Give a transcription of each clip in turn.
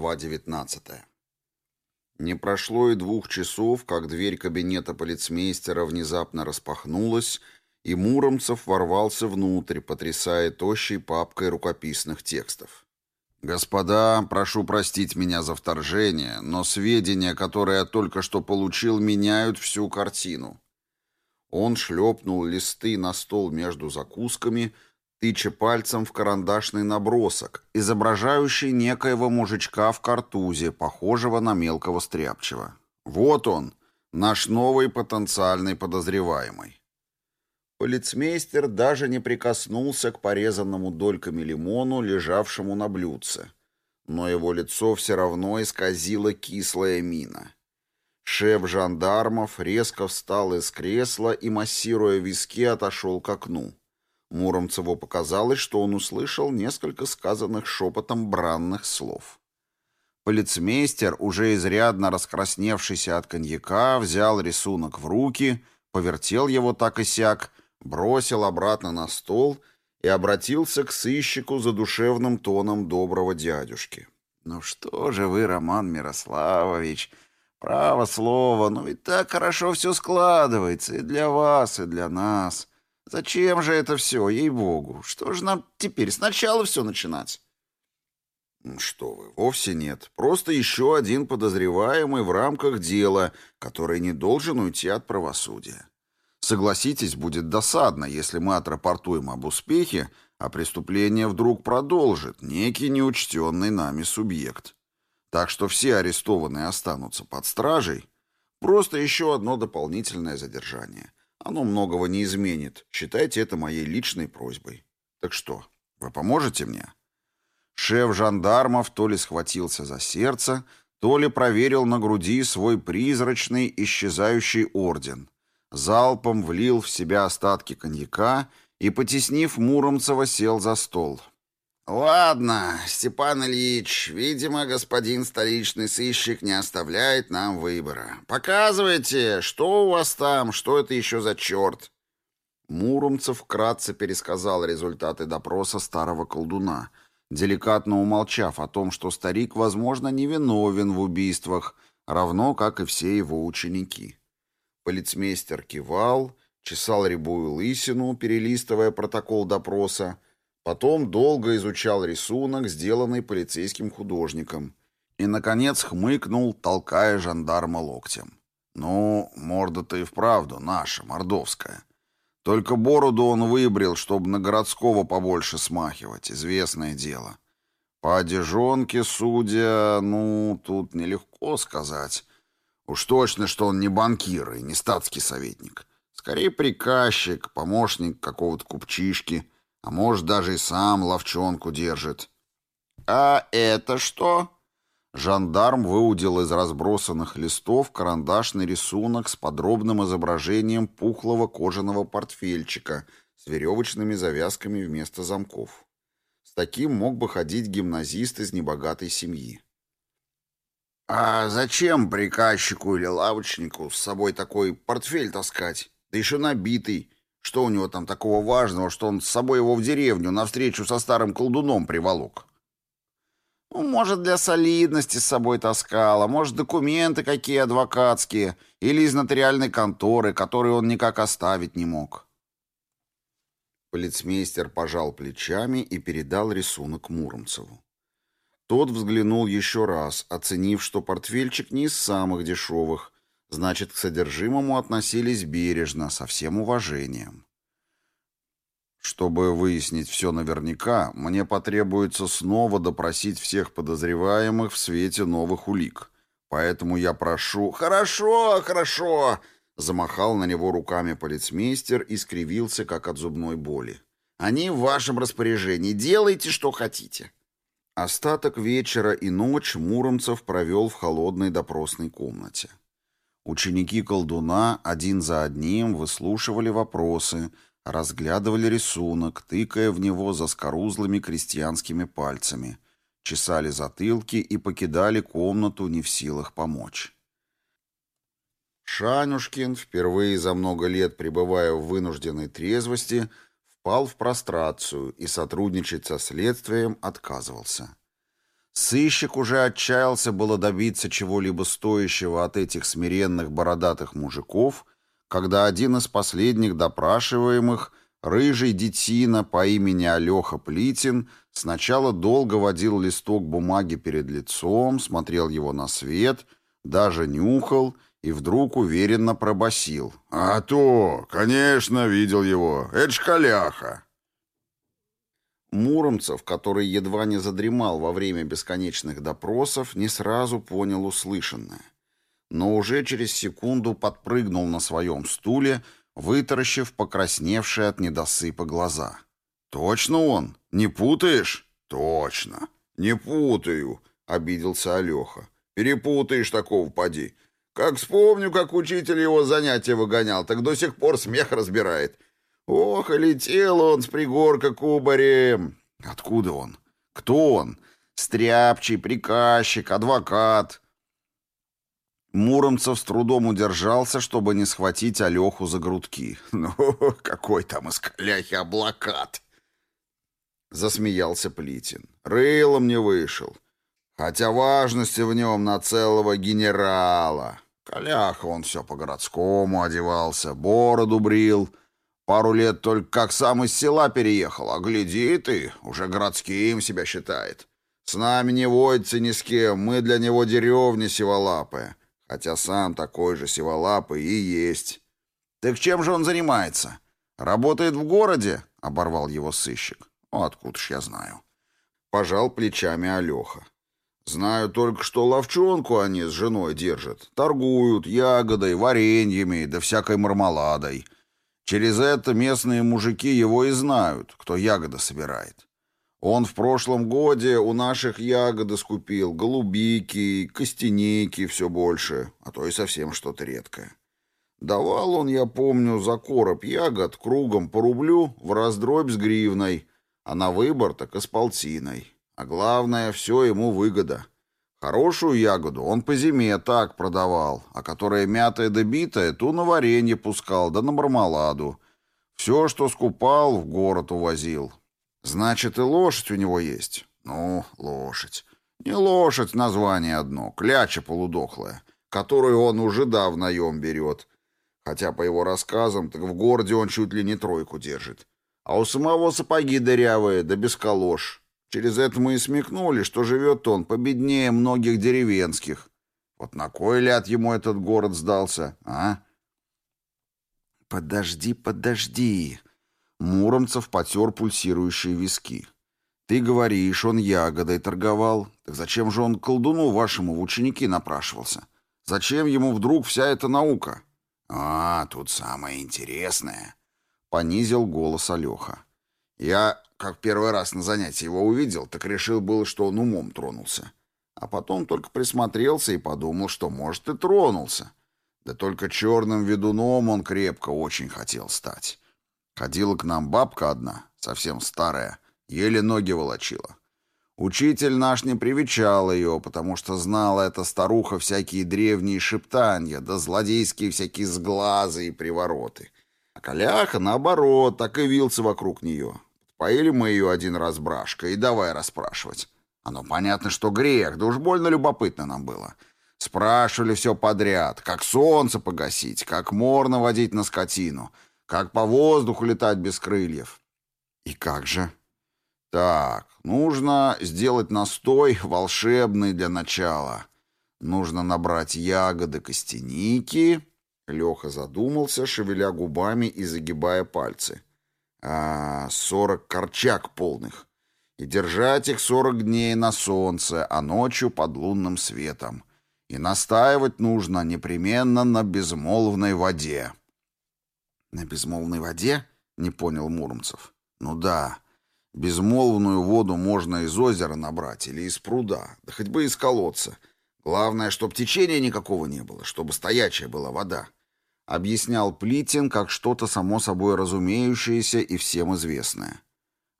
Глава 19. Не прошло и двух часов, как дверь кабинета полицмейстера внезапно распахнулась, и Муромцев ворвался внутрь, потрясая тощей папкой рукописных текстов. «Господа, прошу простить меня за вторжение, но сведения, которые я только что получил, меняют всю картину». Он шлепнул листы на стол между закусками — тыча пальцем в карандашный набросок, изображающий некоего мужичка в картузе, похожего на мелкого стряпчего. «Вот он, наш новый потенциальный подозреваемый». Полицмейстер даже не прикоснулся к порезанному дольками лимону, лежавшему на блюдце. Но его лицо все равно исказило кислая мина. Шеф жандармов резко встал из кресла и, массируя виски, отошел к окну. Муромцеву показалось, что он услышал несколько сказанных шепотом бранных слов. Полицмейстер, уже изрядно раскрасневшийся от коньяка, взял рисунок в руки, повертел его так и сяк, бросил обратно на стол и обратился к сыщику за душевным тоном доброго дядюшки. «Ну что же вы, Роман Мирославович, право слово, ну ведь так хорошо все складывается и для вас, и для нас. Зачем же это все, ей-богу? Что же нам теперь сначала все начинать? Что вы, вовсе нет. Просто еще один подозреваемый в рамках дела, который не должен уйти от правосудия. Согласитесь, будет досадно, если мы отрапортуем об успехе, а преступление вдруг продолжит некий неучтенный нами субъект. Так что все арестованные останутся под стражей. Просто еще одно дополнительное задержание – оно многого не изменит. Считайте это моей личной просьбой. Так что, вы поможете мне?» Шеф жандармов то ли схватился за сердце, то ли проверил на груди свой призрачный исчезающий орден. Залпом влил в себя остатки коньяка и, потеснив Муромцева, сел за стол. «Ладно, Степан Ильич, видимо, господин столичный сыщик не оставляет нам выбора. Показывайте, что у вас там, что это еще за черт?» Муромцев вкратце пересказал результаты допроса старого колдуна, деликатно умолчав о том, что старик, возможно, невиновен в убийствах, равно как и все его ученики. Полицмейстер кивал, чесал рябую лысину, перелистывая протокол допроса, потом долго изучал рисунок, сделанный полицейским художником, и, наконец, хмыкнул, толкая жандарма локтем. «Ну, морда-то и вправду наша, мордовская. Только бороду он выбрил, чтобы на городского побольше смахивать, известное дело. По одежонке, судя, ну, тут нелегко сказать». А может, даже и сам ловчонку держит. «А это что?» Жандарм выудил из разбросанных листов карандашный рисунок с подробным изображением пухлого кожаного портфельчика с веревочными завязками вместо замков. С таким мог бы ходить гимназист из небогатой семьи. «А зачем приказчику или лавочнику с собой такой портфель таскать? Да еще набитый. Что у него там такого важного, что он с собой его в деревню навстречу со старым колдуном приволок? Ну, может, для солидности с собой таскал, а может, документы какие адвокатские или из нотариальной конторы, которые он никак оставить не мог. Полицмейстер пожал плечами и передал рисунок Муромцеву. Тот взглянул еще раз, оценив, что портфельчик не из самых дешевых — Значит, к содержимому относились бережно, со всем уважением. Чтобы выяснить все наверняка, мне потребуется снова допросить всех подозреваемых в свете новых улик. Поэтому я прошу... «Хорошо, хорошо!» Замахал на него руками полицмейстер и скривился, как от зубной боли. «Они в вашем распоряжении. Делайте, что хотите». Остаток вечера и ночь Муромцев провел в холодной допросной комнате. Ученики колдуна один за одним выслушивали вопросы, разглядывали рисунок, тыкая в него заскорузлыми крестьянскими пальцами, чесали затылки и покидали комнату не в силах помочь. Шанюшкин, впервые за много лет пребывая в вынужденной трезвости, впал в прострацию и сотрудничать со следствием отказывался. Сыщик уже отчаялся было добиться чего-либо стоящего от этих смиренных бородатых мужиков, когда один из последних допрашиваемых, рыжий детина по имени Алеха Плитин, сначала долго водил листок бумаги перед лицом, смотрел его на свет, даже нюхал и вдруг уверенно пробасил: «А то, конечно, видел Муромцев, который едва не задремал во время бесконечных допросов, не сразу понял услышанное. Но уже через секунду подпрыгнул на своем стуле, вытаращив покрасневшие от недосыпа глаза. «Точно он? Не путаешь?» «Точно. Не путаю», — обиделся Алеха. «Перепутаешь такого, поди. Как вспомню, как учитель его занятия выгонял, так до сих пор смех разбирает. Ох, и летел он с пригорка кубарем. Откуда он? Кто он? Стряпчий, приказчик, адвокат. Муромцев с трудом удержался, чтобы не схватить Алеху за грудки. «Ну, какой там из каляхи облакат!» Засмеялся Плитин. «Рылом не Пару лет только как сам из села переехал, а гляди ты, уже городским себя считает. С нами не водится ни с кем, мы для него деревня сиволапая. Хотя сам такой же сиволапый и есть. Так чем же он занимается? Работает в городе? Оборвал его сыщик. Ну, откуда ж я знаю. Пожал плечами Алёха. Знаю только, что ловчонку они с женой держат. Торгуют ягодой, вареньями да всякой мармеладой. — Через это местные мужики его и знают, кто ягоды собирает. Он в прошлом годе у наших ягоды скупил, голубики, костяники все больше, а то и совсем что-то редкое. Давал он, я помню, за короб ягод кругом по рублю в раздробь с гривной, а на выбор так и с полтиной. А главное, все ему выгода — Хорошую ягоду он по зиме так продавал, а которая мятая да битая, ту на варенье пускал, да на мармеладу. Все, что скупал, в город увозил. Значит, и лошадь у него есть? Ну, лошадь. Не лошадь, название одно, кляча полудохлая, которую он уже да в наем берет. Хотя, по его рассказам, так в городе он чуть ли не тройку держит. А у самого сапоги дырявые, да без колош. Через это мы и смекнули, что живет он победнее многих деревенских. Вот на кой ляд ему этот город сдался, а? Подожди, подожди. Муромцев потер пульсирующие виски. Ты говоришь, он ягодой торговал. Так зачем же он колдуну вашему в ученики напрашивался? Зачем ему вдруг вся эта наука? А, тут самое интересное. Понизил голос Алеха. Я как первый раз на занятии его увидел, так решил было, что он умом тронулся. А потом только присмотрелся и подумал, что, может, и тронулся. Да только черным ведуном он крепко очень хотел стать. Ходила к нам бабка одна, совсем старая, еле ноги волочила. Учитель наш не привечал ее, потому что знала эта старуха всякие древние шептания, да злодейские всякие сглазы и привороты. А Коляха, наоборот, так и вился вокруг нее. Поили мы ее один раз брашка и давай расспрашивать. Оно понятно, что грех, да уж больно любопытно нам было. Спрашивали все подряд, как солнце погасить, как мор наводить на скотину, как по воздуху летать без крыльев. И как же? Так, нужно сделать настой волшебный для начала. Нужно набрать ягоды костяники. Леха задумался, шевеля губами и загибая пальцы. — а сорок корчак полных, и держать их сорок дней на солнце, а ночью под лунным светом. И настаивать нужно непременно на безмолвной воде. «На безмолвной воде?» — не понял Муромцев. «Ну да, безмолвную воду можно из озера набрать или из пруда, да хоть бы из колодца. Главное, чтоб течения никакого не было, чтобы стоячая была вода» объяснял Плитин, как что-то само собой разумеющееся и всем известное.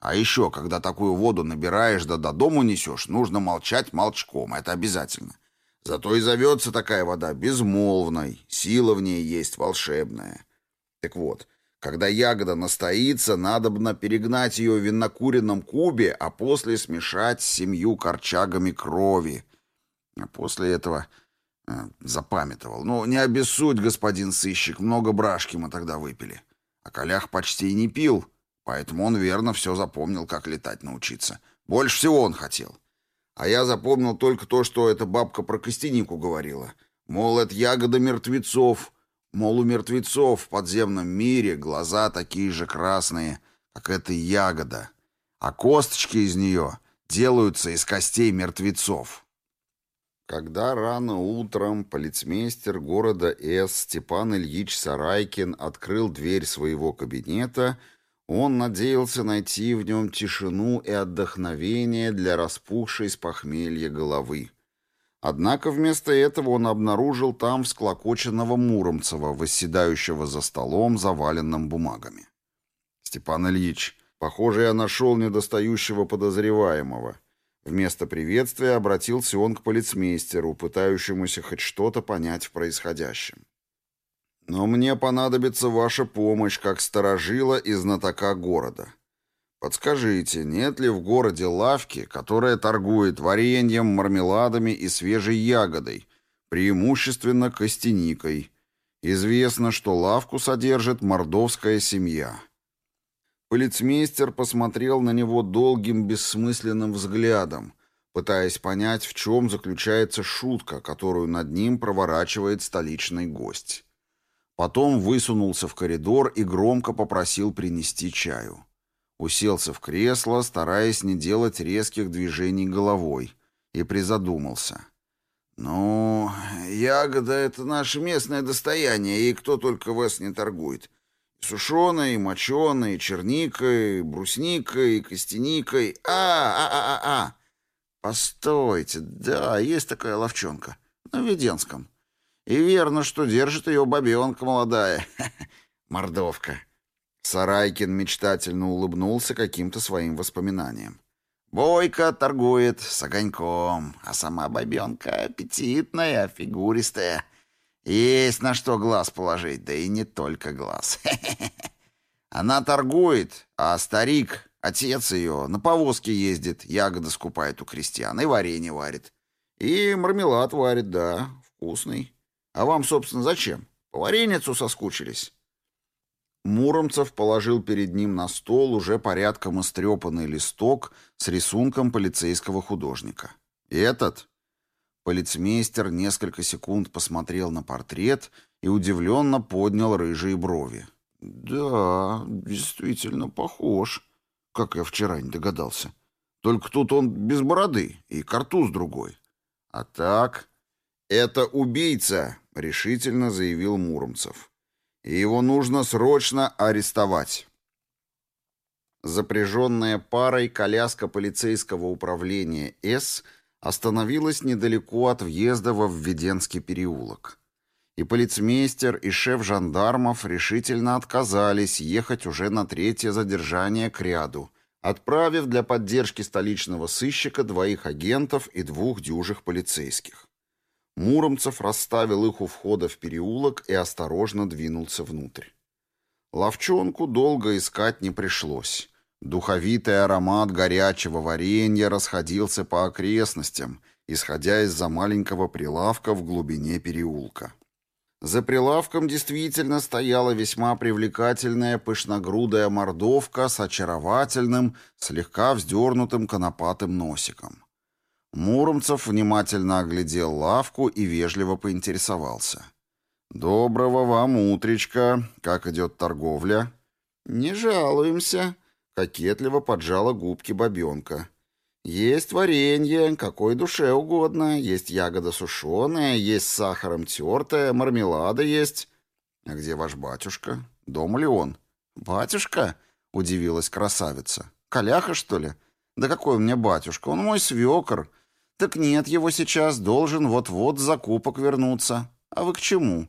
А еще, когда такую воду набираешь да до дому несешь, нужно молчать молчком, это обязательно. Зато и зовется такая вода безмолвной, сила в ней есть волшебная. Так вот, когда ягода настоится, надо надобно перегнать ее в винокуренном кубе, а после смешать с семью корчагами крови. А после этого э, запамятовал. Ну, не обессудь, господин сыщик, много брашки мы тогда выпили. А Колях почти и не пил, поэтому он верно все запомнил, как летать научиться. Больше всего он хотел. А я запомнил только то, что эта бабка про костянику говорила. Мол, это ягода мертвецов — Мол, у мертвецов в подземном мире глаза такие же красные, как эта ягода, а косточки из нее делаются из костей мертвецов. Когда рано утром полицмейстер города С. Степан Ильич Сарайкин открыл дверь своего кабинета, он надеялся найти в нем тишину и отдохновение для распухшей с похмелья головы. Однако вместо этого он обнаружил там всклокоченного Муромцева, восседающего за столом, заваленным бумагами. «Степан Ильич, похоже, я нашел недостающего подозреваемого». Вместо приветствия обратился он к полицмейстеру, пытающемуся хоть что-то понять в происходящем. «Но мне понадобится ваша помощь как сторожила и знатока города. Подскажите, нет ли в городе лавки, которая торгует вареньем, мармеладами и свежей ягодой, преимущественно костяникой? Известно, что лавку содержит мордовская семья». Полицмейстер посмотрел на него долгим бессмысленным взглядом, пытаясь понять, в чем заключается шутка, которую над ним проворачивает столичный гость. Потом высунулся в коридор и громко попросил принести чаю. Уселся в кресло, стараясь не делать резких движений головой, и призадумался. «Ну, ягода — это наше местное достояние, и кто только вас не торгует. И сушеной, и моченой, и черникой, и брусникой, и костяникой. А, а, а, а, а! Постойте, да, есть такая ловчонка. На Веденском. И верно, что держит ее бабенка молодая. Мордовка. Есть на что глаз положить, да и не только глаз. Она торгует, а старик, отец ее, на повозке ездит, ягоды скупает у крестьян и варенье варит. И мармелад варит, да, вкусный. А вам, собственно, зачем? По вареницу соскучились. Муромцев положил перед ним на стол уже порядком истрепанный листок с рисунком полицейского художника. «Этот?» Полицмейстер несколько секунд посмотрел на портрет и удивленно поднял рыжие брови. «Да, действительно похож, как я вчера не догадался. Только тут он без бороды и картуз другой. А так...» «Это убийца», — решительно заявил Муромцев и его нужно срочно арестовать. Запряженная парой коляска полицейского управления «С» остановилась недалеко от въезда во Введенский переулок. И полицмейстер, и шеф жандармов решительно отказались ехать уже на третье задержание к ряду, отправив для поддержки столичного сыщика двоих агентов и двух дюжих полицейских. Муромцев расставил их у входа в переулок и осторожно двинулся внутрь. Ловчонку долго искать не пришлось. Духовитый аромат горячего варенья расходился по окрестностям, исходя из-за маленького прилавка в глубине переулка. За прилавком действительно стояла весьма привлекательная пышногрудая мордовка с очаровательным, слегка вздернутым конопатым носиком. Муромцев внимательно оглядел лавку и вежливо поинтересовался. «Доброго вам утречка! Как идет торговля?» «Не жалуемся», Кокетливо поджала губки бабенка. «Есть варенье, какой душе угодно, есть ягода сушеная, есть с сахаром тертая, мармелада есть». «А где ваш батюшка? Дома ли он?» «Батюшка?» — удивилась красавица. «Коляха, что ли? Да какой у меня батюшка? Он мой свекор. Так нет, его сейчас должен вот-вот с закупок вернуться. А вы к чему?»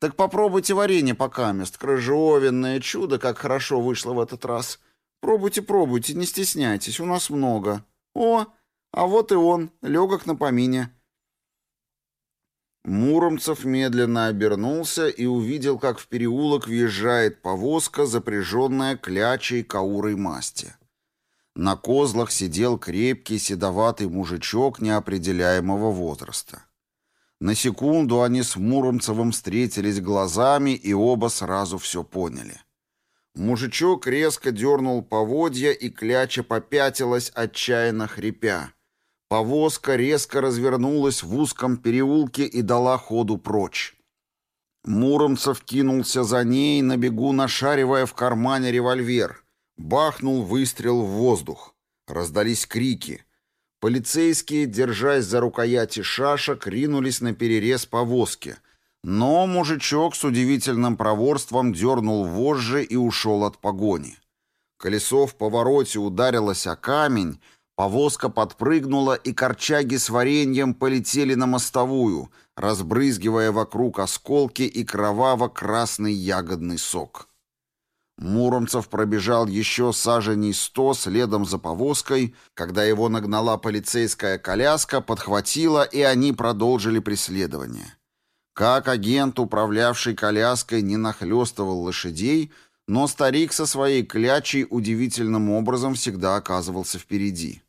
«Так попробуйте варенье покамест, крыжовенное чудо, как хорошо вышло в этот раз». Пробуйте, пробуйте, не стесняйтесь, у нас много. О, а вот и он, легок на помине. Муромцев медленно обернулся и увидел, как в переулок въезжает повозка, запряженная клячей каурой масти. На козлах сидел крепкий седоватый мужичок неопределяемого возраста. На секунду они с Муромцевым встретились глазами и оба сразу все поняли. Мужичок резко дернул поводья, и кляча попятилась, отчаянно хрипя. Повозка резко развернулась в узком переулке и дала ходу прочь. Муромцев кинулся за ней, на бегу нашаривая в кармане револьвер. Бахнул выстрел в воздух. Раздались крики. Полицейские, держась за рукояти шашек, ринулись на перерез повозки. Но мужичок с удивительным проворством дернул вожжи и ушел от погони. Колесо в повороте ударилось о камень, Повозка подпрыгнула, и корчаги с вареньем полетели на мостовую, разбрызгивая вокруг осколки и кроваво-красный ягодный сок. Муромцев пробежал еще саженей сто следом за повозкой, когда его нагнала полицейская коляска, подхватила, и они продолжили преследование. Как агент, управлявший коляской, не нахлёстывал лошадей, но старик со своей клячей удивительным образом всегда оказывался впереди.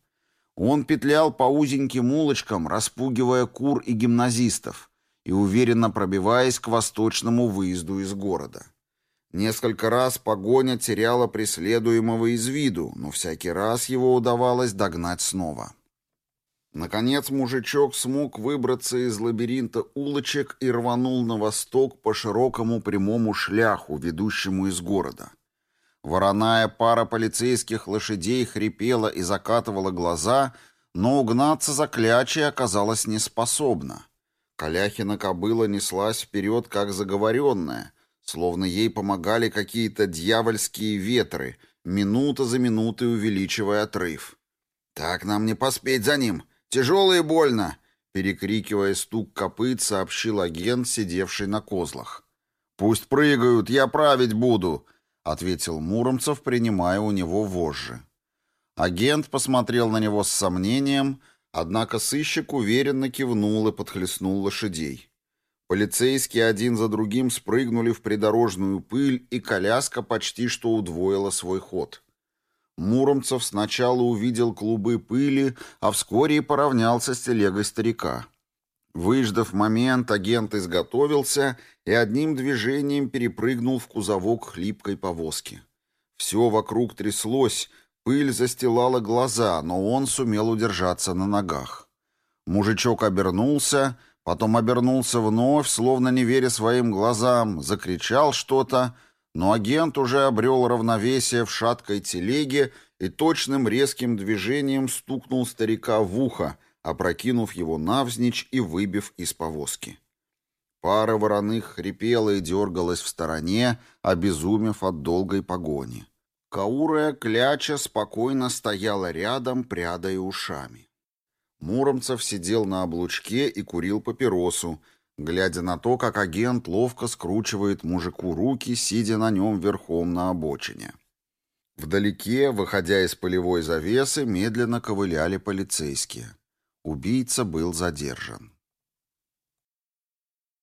Он петлял по узеньким улочкам, распугивая кур и гимназистов, и уверенно пробиваясь к восточному выезду из города. Несколько раз погоня теряла преследуемого из виду, но всякий раз его удавалось догнать снова. Наконец мужичок смог выбраться из лабиринта улочек и рванул на восток по широкому прямому шляху, ведущему из города. Вороная пара полицейских лошадей хрипела и закатывала глаза, но угнаться за клячей оказалась неспособна. Каляхина кобыла неслась вперед, как заговоренная, словно ей помогали какие-то дьявольские ветры, минута за минутой увеличивая отрыв. «Так нам не поспеть за ним! Тяжело Тяжело и больно!» — перекрикивая стук копыт, сообщил агент, сидевший на козлах. «Пусть прыгают, я править буду!» — ответил Муромцев, принимая у него вожжи. Агент посмотрел на него с сомнением, однако сыщик уверенно кивнул и подхлестнул лошадей. Полицейские один за другим спрыгнули в придорожную пыль, и коляска почти что удвоила свой ход. Муромцев сначала увидел клубы пыли, а вскоре и поравнялся с телегой старика. Выждав момент, агент изготовился и одним движением перепрыгнул в кузовок хлипкой повозки. Все вокруг тряслось, пыль застилала глаза, но он сумел удержаться на ногах. Мужичок обернулся, потом обернулся вновь, словно не веря своим глазам, закричал что-то — но агент уже обрел равновесие в шаткой телеге и точным резким движением стукнул старика в ухо, опрокинув его навзничь и выбив из повозки. Пара вороных хрипела и дергалась в стороне, обезумев от долгой погони. Каурая кляча спокойно стояла рядом, прядая ушами. Муромцев сидел на облучке и курил папиросу, глядя на то, как агент ловко скручивает мужику руки, сидя на нем верхом на обочине. Вдалеке, выходя из полевой завесы, медленно ковыляли полицейские. Убийца был задержан.